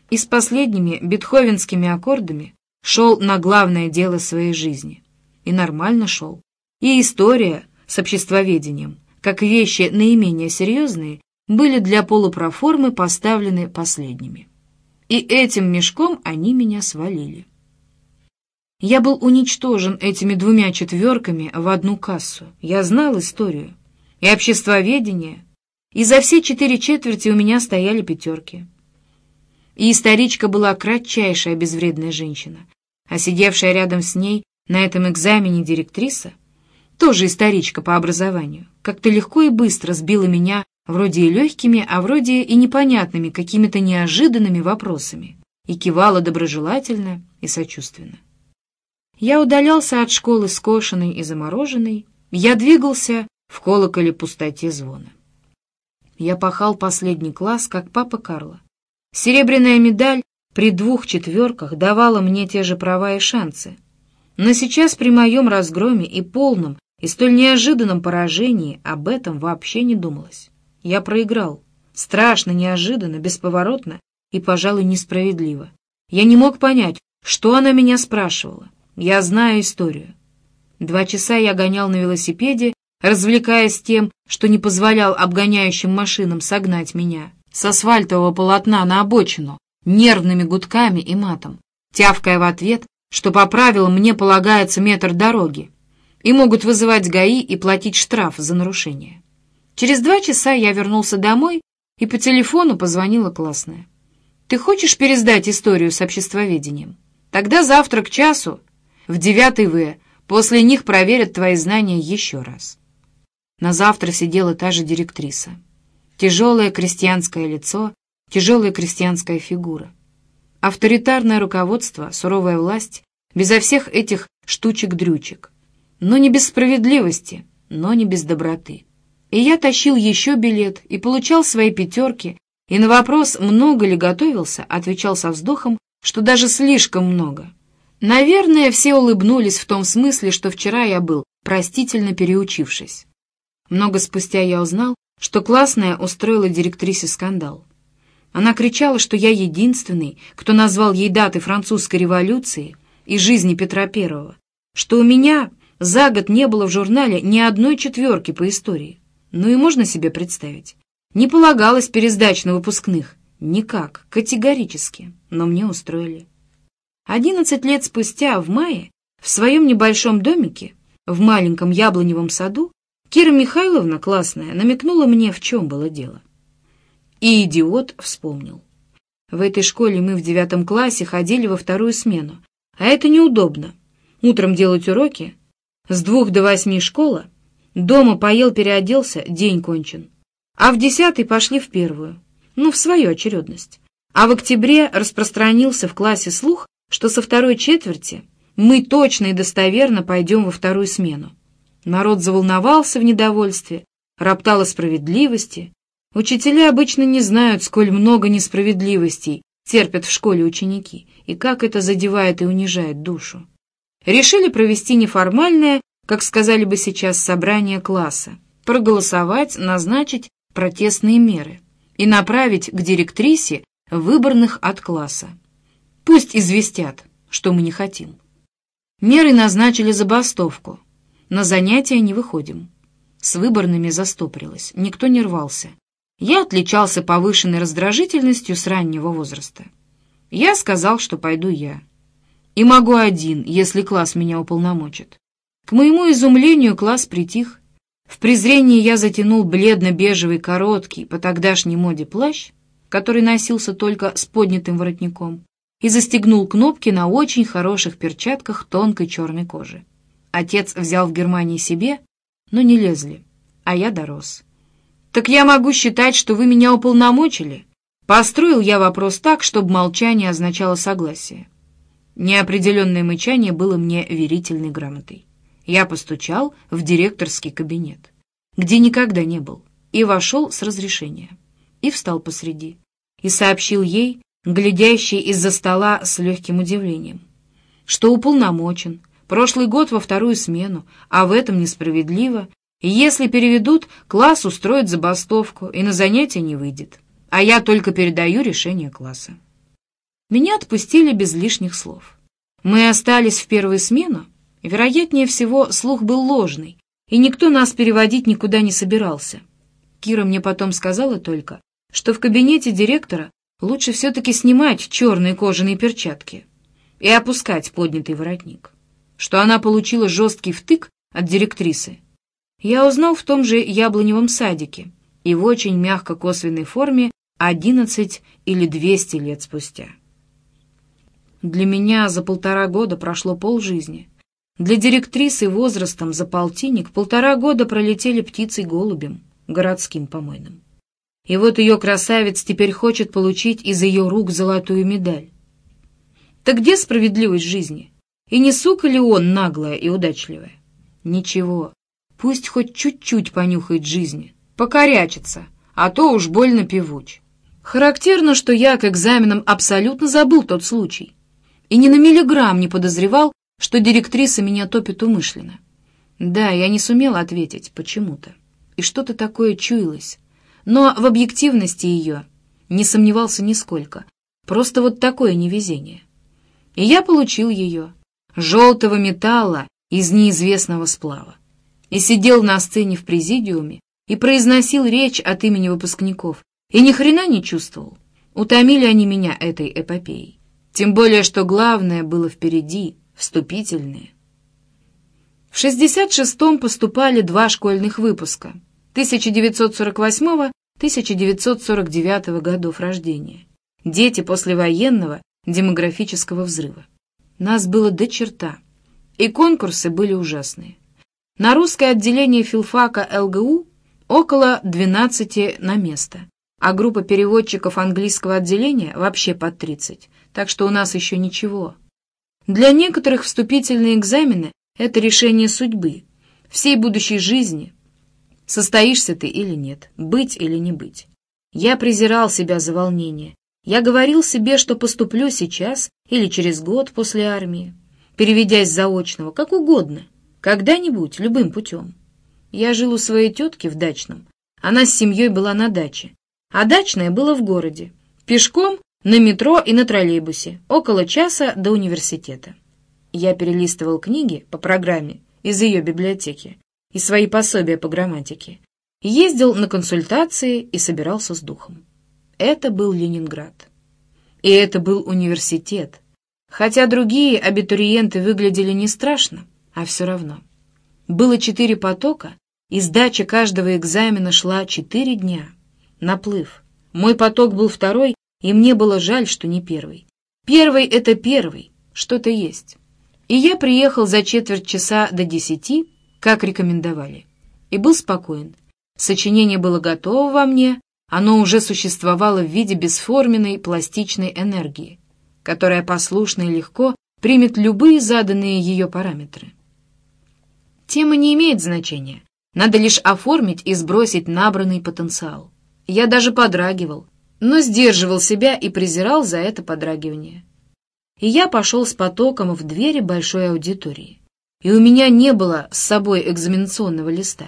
И с последними бетховенскими аккордами шел на главное дело своей жизни. И нормально шел. И история с обществоведением, как вещи наименее серьезные, были для полупроформы поставлены последними. И этим мешком они меня свалили. Я был уничтожен этими двумя четверками в одну кассу. Я знал историю и обществоведение, и за все четыре четверти у меня стояли пятерки. И историчка была кратчайшая безвредная женщина, а сидевшая рядом с ней на этом экзамене директриса — тоже историчка по образованию, как-то легко и быстро сбила меня вроде и легкими, а вроде и непонятными какими-то неожиданными вопросами и кивала доброжелательно и сочувственно. Я удалялся от школы скошенной и замороженной, я двигался в колоколе пустоте звона. Я пахал последний класс, как папа Карло. Серебряная медаль при двух четверках давала мне те же права и шансы. Но сейчас при моем разгроме и полном и столь неожиданном поражении об этом вообще не думалось. Я проиграл. Страшно, неожиданно, бесповоротно и, пожалуй, несправедливо. Я не мог понять, что она меня спрашивала. Я знаю историю. Два часа я гонял на велосипеде, развлекаясь тем, что не позволял обгоняющим машинам согнать меня с асфальтового полотна на обочину, нервными гудками и матом, тявкая в ответ, что по правилам мне полагается метр дороги, и могут вызывать ГАИ и платить штраф за нарушение. Через два часа я вернулся домой, и по телефону позвонила классная. «Ты хочешь пересдать историю с обществоведением? Тогда завтра к часу в девятый В После них проверят твои знания еще раз. На завтра сидела та же директриса. Тяжелое крестьянское лицо, тяжелая крестьянская фигура. Авторитарное руководство, суровая власть, безо всех этих штучек-дрючек. Но не без справедливости, но не без доброты. И я тащил еще билет и получал свои пятерки, и на вопрос, много ли готовился, отвечал со вздохом, что даже слишком много. Наверное, все улыбнулись в том смысле, что вчера я был, простительно переучившись. Много спустя я узнал, что классная устроила директрисе скандал. Она кричала, что я единственный, кто назвал ей даты французской революции и жизни Петра Первого, что у меня за год не было в журнале ни одной четверки по истории. Ну и можно себе представить. Не полагалось пересдач на выпускных. Никак, категорически. Но мне устроили. Одиннадцать лет спустя, в мае, в своем небольшом домике, в маленьком яблоневом саду, Кира Михайловна, классная, намекнула мне, в чем было дело. И идиот вспомнил. В этой школе мы в девятом классе ходили во вторую смену, а это неудобно. Утром делать уроки, с двух до восьми школа, дома поел, переоделся, день кончен. А в десятый пошли в первую, ну, в свою очередность. А в октябре распространился в классе слух, что со второй четверти мы точно и достоверно пойдем во вторую смену. Народ заволновался в недовольстве, роптал о справедливости. Учителя обычно не знают, сколь много несправедливостей терпят в школе ученики, и как это задевает и унижает душу. Решили провести неформальное, как сказали бы сейчас, собрание класса, проголосовать, назначить протестные меры и направить к директрисе выборных от класса. Пусть известят, что мы не хотим. Меры назначили забастовку. На занятия не выходим. С выборными застопорилось, никто не рвался. Я отличался повышенной раздражительностью с раннего возраста. Я сказал, что пойду я. И могу один, если класс меня уполномочит. К моему изумлению класс притих. В презрении я затянул бледно-бежевый короткий по тогдашней моде плащ, который носился только с поднятым воротником, и застегнул кнопки на очень хороших перчатках тонкой черной кожи. Отец взял в Германии себе, но не лезли, а я дорос. «Так я могу считать, что вы меня уполномочили?» Построил я вопрос так, чтобы молчание означало согласие. Неопределенное мычание было мне верительной грамотой. Я постучал в директорский кабинет, где никогда не был, и вошел с разрешения. И встал посреди. И сообщил ей, глядящий из-за стола с легким удивлением, что уполномочен, прошлый год во вторую смену, а в этом несправедливо, и если переведут, класс устроит забастовку и на занятия не выйдет, а я только передаю решение класса. Меня отпустили без лишних слов. Мы остались в первую смену, вероятнее всего, слух был ложный, и никто нас переводить никуда не собирался. Кира мне потом сказала только, что в кабинете директора лучше все-таки снимать черные кожаные перчатки и опускать поднятый воротник. Что она получила жесткий втык от директрисы, я узнал в том же яблоневом садике и в очень мягко-косвенной форме 11 или 200 лет спустя. Для меня за полтора года прошло полжизни. Для директрисы возрастом за полтинник полтора года пролетели птицей-голубем, городским помойным. И вот ее красавец теперь хочет получить из ее рук золотую медаль. Так где справедливость жизни? И не сука ли он наглая и удачливая? Ничего, пусть хоть чуть-чуть понюхает жизни, покорячится, а то уж больно певуч. Характерно, что я к экзаменам абсолютно забыл тот случай и ни на миллиграмм не подозревал, что директриса меня топит умышленно. Да, я не сумел ответить почему-то, и что-то такое чуялось, но в объективности ее не сомневался нисколько. Просто вот такое невезение. И я получил ее. Желтого металла, из неизвестного сплава. И сидел на сцене в президиуме и произносил речь от имени выпускников, и ни хрена не чувствовал. Утомили они меня этой эпопеей. Тем более, что главное было впереди, вступительные. В 66-м поступали два школьных выпуска 1948-1949 годов рождения. Дети послевоенного демографического взрыва. Нас было до черта, и конкурсы были ужасные. На русское отделение филфака ЛГУ около 12 на место, а группа переводчиков английского отделения вообще под 30, так что у нас еще ничего. Для некоторых вступительные экзамены — это решение судьбы, всей будущей жизни. Состоишься ты или нет, быть или не быть. Я презирал себя за волнение. Я говорил себе, что поступлю сейчас или через год после армии, переведясь заочного, как угодно, когда-нибудь, любым путем. Я жил у своей тетки в дачном. Она с семьей была на даче, а дачное было в городе. Пешком на метро и на троллейбусе, около часа до университета. Я перелистывал книги по программе из ее библиотеки и свои пособия по грамматике, ездил на консультации и собирался с духом. Это был Ленинград. И это был университет. Хотя другие абитуриенты выглядели не страшно, а все равно. Было четыре потока, и сдача каждого экзамена шла четыре дня. Наплыв. Мой поток был второй, и мне было жаль, что не первый. Первый — это первый, что-то есть. И я приехал за четверть часа до десяти, как рекомендовали, и был спокоен. Сочинение было готово во мне, оно уже существовало в виде бесформенной пластичной энергии, которая послушно и легко примет любые заданные ее параметры. Тема не имеет значения, надо лишь оформить и сбросить набранный потенциал. Я даже подрагивал, но сдерживал себя и презирал за это подрагивание. И я пошел с потоком в двери большой аудитории. И у меня не было с собой экзаменационного листа.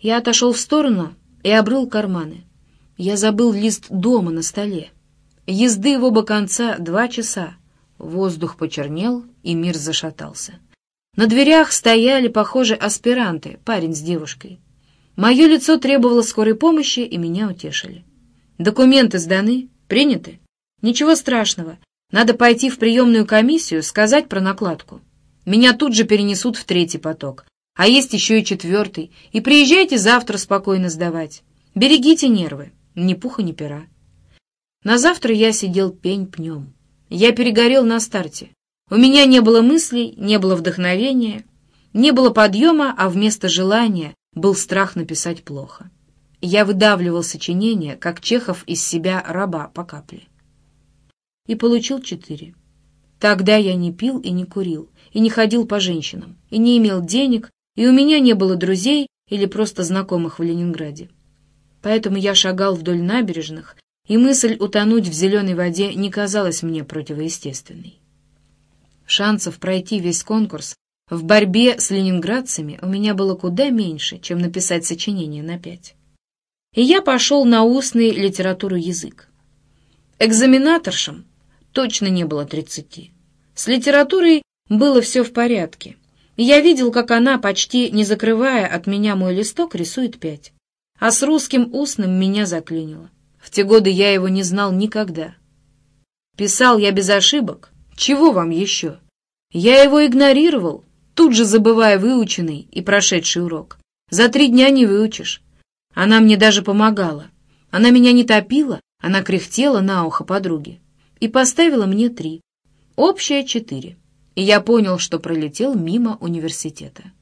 Я отошел в сторону и обрыл карманы. Я забыл лист дома на столе. Езды в оба конца два часа. Воздух почернел, и мир зашатался. На дверях стояли, похоже, аспиранты, парень с девушкой. Мое лицо требовало скорой помощи, и меня утешили. Документы сданы? Приняты? Ничего страшного. Надо пойти в приемную комиссию, сказать про накладку. Меня тут же перенесут в третий поток. А есть еще и четвертый. И приезжайте завтра спокойно сдавать. Берегите нервы. Ни пуха, ни пера. На завтра я сидел пень пнем. Я перегорел на старте. У меня не было мыслей, не было вдохновения, не было подъема, а вместо желания был страх написать плохо. Я выдавливал сочинение, как Чехов из себя раба по капле. И получил четыре. Тогда я не пил и не курил, и не ходил по женщинам, и не имел денег, и у меня не было друзей или просто знакомых в Ленинграде. Поэтому я шагал вдоль набережных, и мысль утонуть в зеленой воде не казалась мне противоестественной. Шансов пройти весь конкурс в борьбе с ленинградцами у меня было куда меньше, чем написать сочинение на пять и я пошел на устный литературу язык. Экзаменаторшам точно не было тридцати. С литературой было все в порядке. Я видел, как она, почти не закрывая от меня мой листок, рисует пять. А с русским устным меня заклинило. В те годы я его не знал никогда. Писал я без ошибок. Чего вам еще? Я его игнорировал, тут же забывая выученный и прошедший урок. За три дня не выучишь. Она мне даже помогала. Она меня не топила, она кряхтела на ухо подруги. И поставила мне три. Общее четыре. И я понял, что пролетел мимо университета.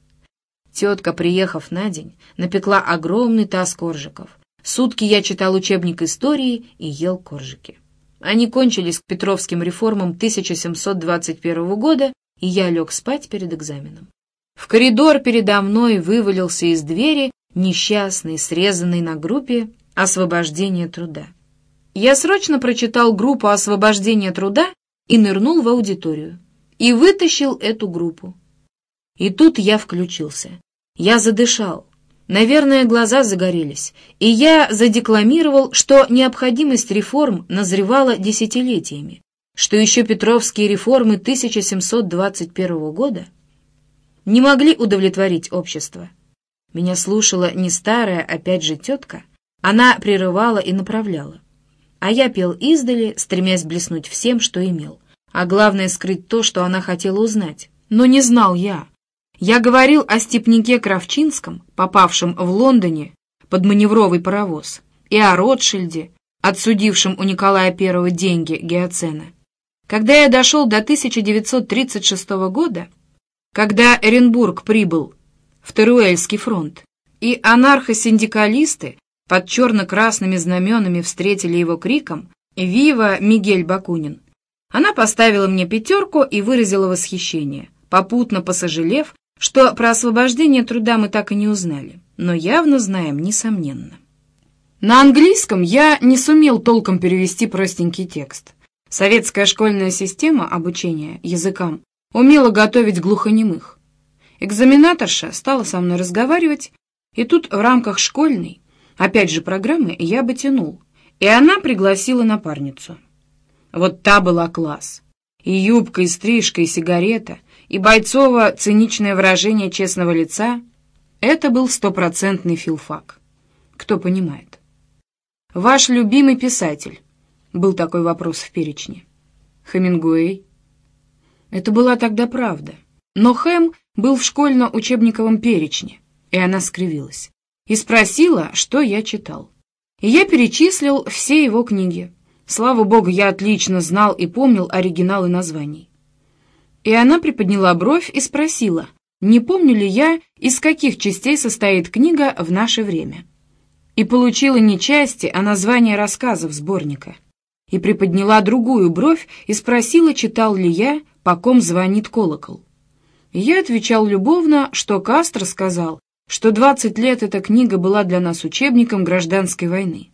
Тетка, приехав на день, напекла огромный таз коржиков. Сутки я читал учебник истории и ел коржики. Они кончились к Петровским реформам 1721 года, и я лег спать перед экзаменом. В коридор передо мной вывалился из двери несчастный, срезанный на группе «Освобождение труда». Я срочно прочитал группу «Освобождение труда» и нырнул в аудиторию. И вытащил эту группу. И тут я включился. Я задышал. Наверное, глаза загорелись. И я задекламировал, что необходимость реформ назревала десятилетиями, что еще Петровские реформы 1721 года не могли удовлетворить общество. Меня слушала не старая, опять же, тетка. Она прерывала и направляла. А я пел издали, стремясь блеснуть всем, что имел. А главное — скрыть то, что она хотела узнать. Но не знал я. Я говорил о степняке Кравчинском, попавшем в Лондоне под маневровый паровоз, и о Ротшильде, отсудившем у Николая I деньги Геоцена. Когда я дошел до 1936 года, когда Эренбург прибыл в Теруэльский фронт, и анархосиндикалисты под черно-красными знаменами встретили его криком «Вива, Мигель Бакунин!», она поставила мне пятерку и выразила восхищение, попутно посожалев, что про освобождение труда мы так и не узнали, но явно знаем, несомненно. На английском я не сумел толком перевести простенький текст. Советская школьная система обучения языкам умела готовить глухонемых. Экзаменаторша стала со мной разговаривать, и тут в рамках школьной, опять же программы, я бы тянул, и она пригласила напарницу. Вот та была класс. И юбка, и стрижка, и сигарета, и бойцово циничное выражение честного лица — это был стопроцентный филфак. Кто понимает? Ваш любимый писатель? Был такой вопрос в перечне. Хемингуэй. Это была тогда правда. Но Хэм был в школьно-учебниковом перечне, и она скривилась. И спросила, что я читал. И я перечислил все его книги. Слава богу, я отлично знал и помнил оригиналы названий. И она приподняла бровь и спросила, не помню ли я, из каких частей состоит книга в наше время. И получила не части, а название рассказов сборника. И приподняла другую бровь и спросила, читал ли я, по ком звонит колокол. Я отвечал любовно, что Кастро сказал, что 20 лет эта книга была для нас учебником гражданской войны.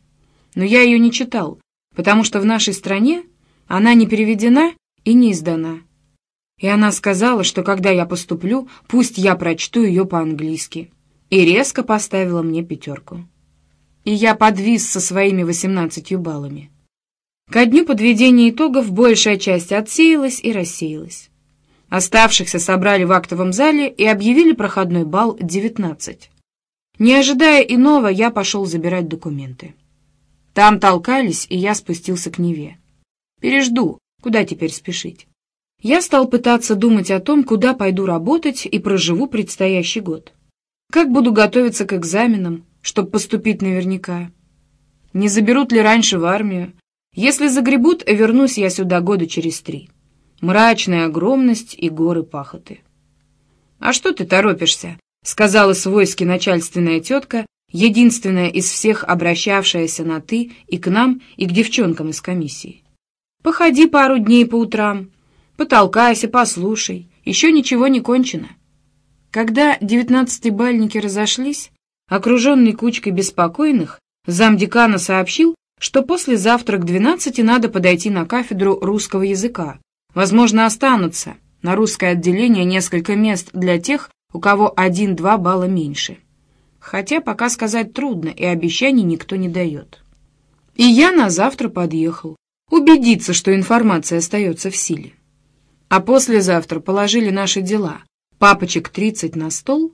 Но я ее не читал, потому что в нашей стране она не переведена и не издана. И она сказала, что когда я поступлю, пусть я прочту ее по-английски. И резко поставила мне пятерку. И я подвис со своими восемнадцатью баллами. Ко дню подведения итогов большая часть отсеялась и рассеялась. Оставшихся собрали в актовом зале и объявили проходной бал 19. Не ожидая иного, я пошел забирать документы. Там толкались, и я спустился к Неве. Пережду, куда теперь спешить. Я стал пытаться думать о том, куда пойду работать и проживу предстоящий год. Как буду готовиться к экзаменам, чтобы поступить наверняка. Не заберут ли раньше в армию? Если загребут, вернусь я сюда года через три. Мрачная огромность и горы пахоты. «А что ты торопишься?» — сказала свойски начальственная тетка, единственная из всех обращавшаяся на «ты» и к нам, и к девчонкам из комиссии. «Походи пару дней по утрам, Потолкайся, послушай, еще ничего не кончено. Когда девятнадцатибальники разошлись, окруженный кучкой беспокойных, замдекана сообщил, что послезавтра к двенадцати надо подойти на кафедру русского языка. Возможно, останутся на русское отделение несколько мест для тех, у кого один-два балла меньше. Хотя пока сказать трудно, и обещаний никто не дает. И я на завтра подъехал, убедиться, что информация остается в силе а послезавтра положили наши дела, папочек 30 на стол,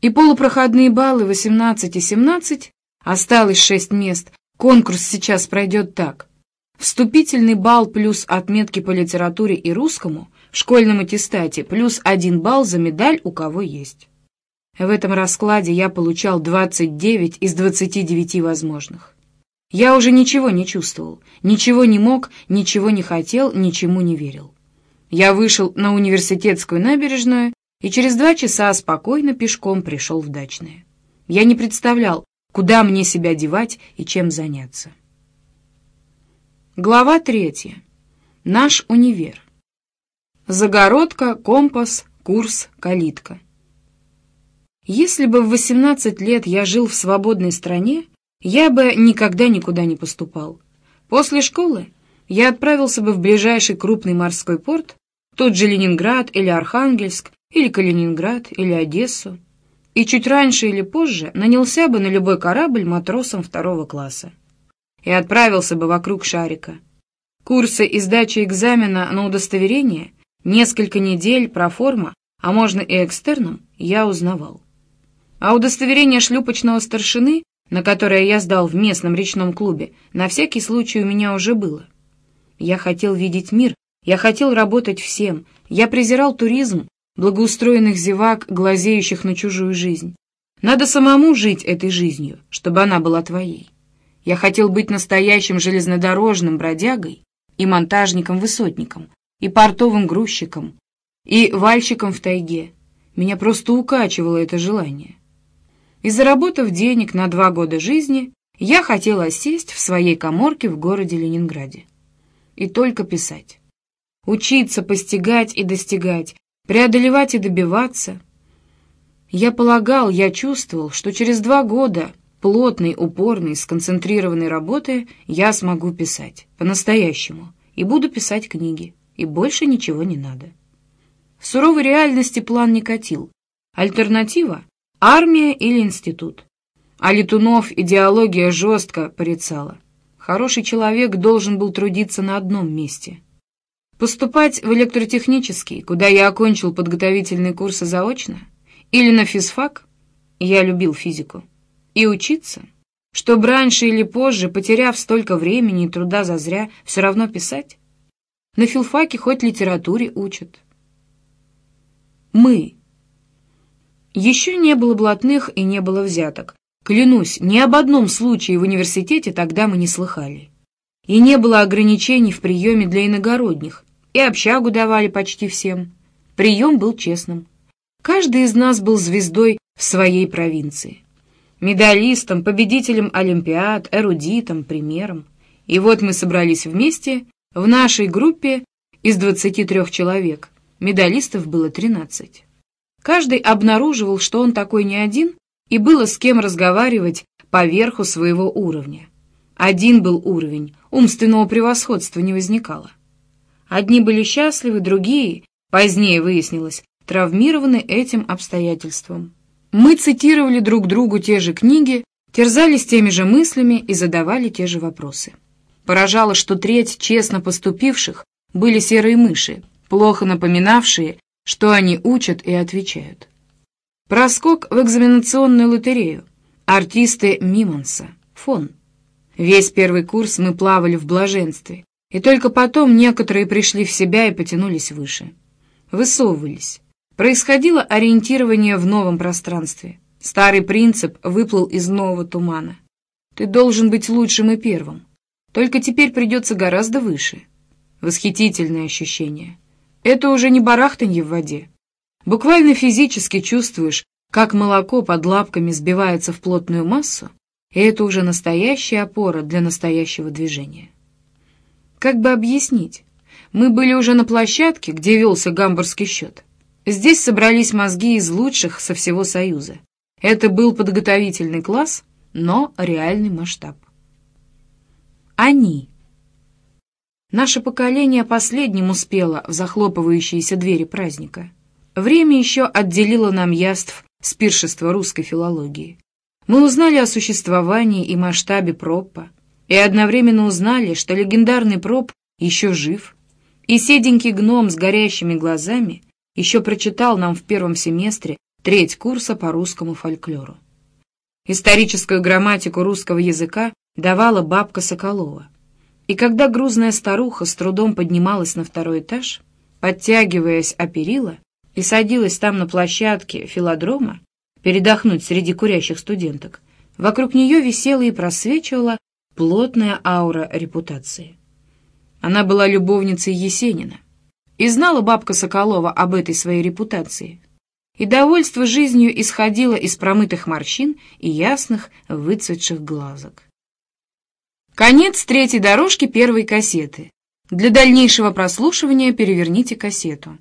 и полупроходные баллы 18 и 17, осталось 6 мест, конкурс сейчас пройдет так. Вступительный балл плюс отметки по литературе и русскому в школьном аттестате плюс один балл за медаль у кого есть. В этом раскладе я получал 29 из 29 возможных. Я уже ничего не чувствовал, ничего не мог, ничего не хотел, ничему не верил. Я вышел на университетскую набережную и через два часа спокойно пешком пришел в дачное. Я не представлял, куда мне себя девать и чем заняться. Глава третья. Наш универ. Загородка, компас, курс, калитка. Если бы в 18 лет я жил в свободной стране, я бы никогда никуда не поступал. После школы я отправился бы в ближайший крупный морской порт, тот же Ленинград или Архангельск, или Калининград, или Одессу, и чуть раньше или позже нанялся бы на любой корабль матросом второго класса и отправился бы вокруг шарика. Курсы и сдача экзамена на удостоверение, несколько недель проформа, а можно и экстерном, я узнавал. А удостоверение шлюпочного старшины, на которое я сдал в местном речном клубе, на всякий случай у меня уже было. Я хотел видеть мир, я хотел работать всем, я презирал туризм, благоустроенных зевак, глазеющих на чужую жизнь. Надо самому жить этой жизнью, чтобы она была твоей. Я хотел быть настоящим железнодорожным бродягой и монтажником-высотником, и портовым грузчиком, и вальщиком в тайге. Меня просто укачивало это желание. И заработав денег на два года жизни, я хотела сесть в своей коморке в городе Ленинграде. И только писать. Учиться, постигать и достигать, преодолевать и добиваться. Я полагал, я чувствовал, что через два года плотной, упорной, сконцентрированной работы я смогу писать, по-настоящему, и буду писать книги, и больше ничего не надо. В суровой реальности план не катил. Альтернатива — армия или институт. А Летунов идеология жестко порицала. Хороший человек должен был трудиться на одном месте. Поступать в электротехнический, куда я окончил подготовительные курсы заочно, или на физфак, я любил физику, и учиться, чтобы раньше или позже, потеряв столько времени и труда зазря, все равно писать. На филфаке хоть литературе учат. Мы. Еще не было блатных и не было взяток. Клянусь, ни об одном случае в университете тогда мы не слыхали. И не было ограничений в приеме для иногородних, и общагу давали почти всем. Прием был честным. Каждый из нас был звездой в своей провинции. Медалистом, победителем олимпиад, эрудитом, примером. И вот мы собрались вместе, в нашей группе из 23 человек, медалистов было 13. Каждый обнаруживал, что он такой не один, и было с кем разговаривать по верху своего уровня. Один был уровень, умственного превосходства не возникало. Одни были счастливы, другие, позднее выяснилось, травмированы этим обстоятельством. Мы цитировали друг другу те же книги, терзались теми же мыслями и задавали те же вопросы. Поражало, что треть честно поступивших были серые мыши, плохо напоминавшие, что они учат и отвечают. Проскок в экзаменационную лотерею. Артисты Мимонса. Фон. Весь первый курс мы плавали в блаженстве, и только потом некоторые пришли в себя и потянулись выше. Высовывались. Происходило ориентирование в новом пространстве. Старый принцип выплыл из нового тумана. Ты должен быть лучшим и первым. Только теперь придется гораздо выше. Восхитительное ощущение. Это уже не барахтанье в воде. Буквально физически чувствуешь, как молоко под лапками сбивается в плотную массу, и это уже настоящая опора для настоящего движения. Как бы объяснить? Мы были уже на площадке, где велся гамбургский счет. Здесь собрались мозги из лучших со всего Союза. Это был подготовительный класс, но реальный масштаб. Они. Наше поколение последним успело в захлопывающиеся двери праздника. Время еще отделило нам яств с пиршества русской филологии. Мы узнали о существовании и масштабе Проппа, и одновременно узнали, что легендарный Проп еще жив, и седенький гном с горящими глазами еще прочитал нам в первом семестре треть курса по русскому фольклору. Историческую грамматику русского языка давала бабка Соколова. И когда грузная старуха с трудом поднималась на второй этаж, подтягиваясь о перила, и садилась там на площадке филодрома, передохнуть среди курящих студенток, вокруг нее висела и просвечивала плотная аура репутации. Она была любовницей Есенина, и знала бабка Соколова об этой своей репутации. И довольство жизнью исходило из промытых морщин и ясных выцветших глазок. Конец третьей дорожки первой кассеты. Для дальнейшего прослушивания переверните кассету.